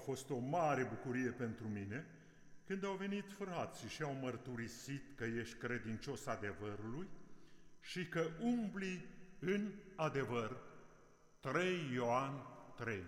fost o mare bucurie pentru mine când au venit frații și au mărturisit că ești credincios adevărului și că umbli în adevăr. 3 Ioan 3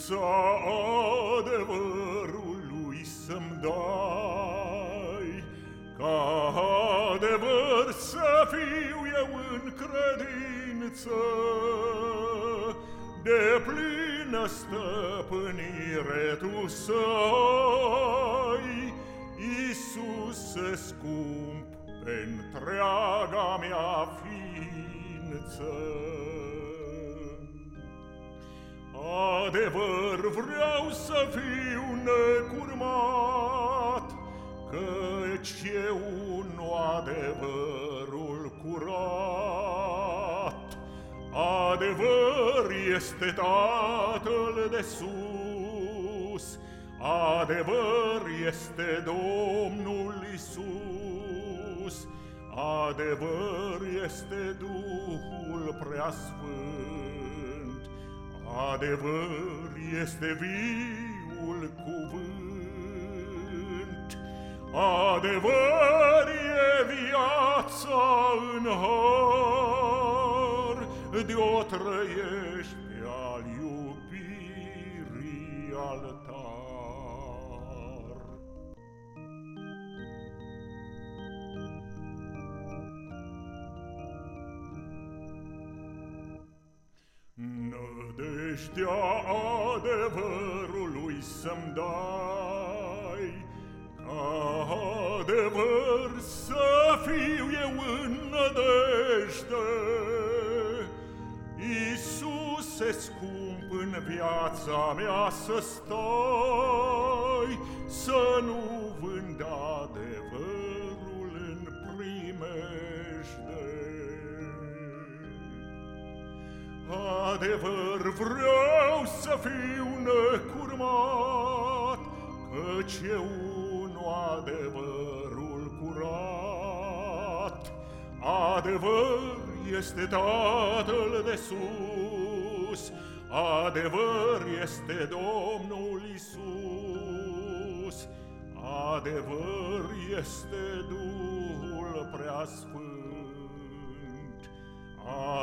Credința adevărului să-mi dai, Ca adevăr să fiu eu în credință, De plină stăpânire tu să ai, Iisuse scump, pe întreaga mea ființă. Adevăr vreau să fiu necurmat, Căci e un adevărul curat. Adevăr este Tatăl de sus, Adevăr este Domnul Isus, Adevăr este Duhul Preasfânt, Adevăr este viul cuvânt, Adevăr e viața în har, De-o trăiești Nădejdea adevărului să-mi dai, Ca adevăr să fiu eu în nădejde. Iisuse scump în viața mea să stai, Să nu vând adevărul Adevăr vreau să fiu necurmat, Căci e unul adevărul curat. Adevăr este Tatăl de sus, Adevăr este Domnul Isus, Adevăr este Duhul Preasfânt,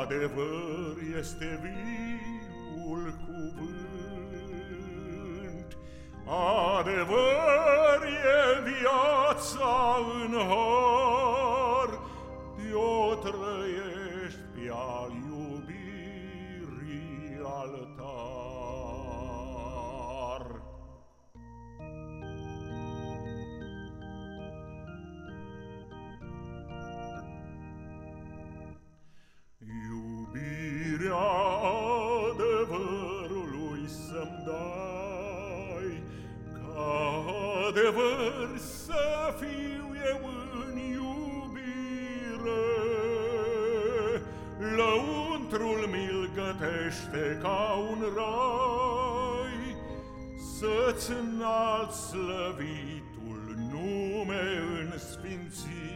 Adevăr este viul cuvânt, Adevăr e viața în har, Iubirea adevărului să-mi dai, Ca adevăr să fiu eu în iubire. Lăuntrul mi-l gătește ca un rai, Să-ți înalt slăvitul nume în sfințire.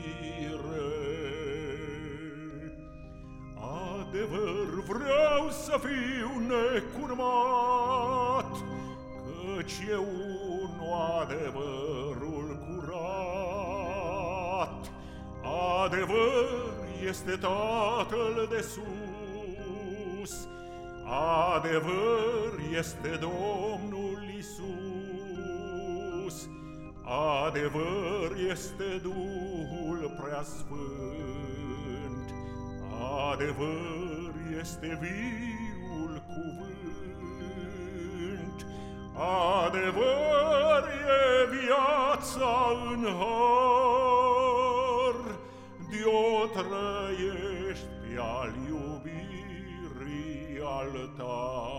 Adevăr vreau să fiu necurmat, Căci e unul adevărul curat. Adevăr este Tatăl de sus, Adevăr este Domnul Isus, Adevăr este Duhul Preasfânt, Adevăr este viul cuvânt, Adevăr e viața în har, De-o trăiești pe al iubirii altar.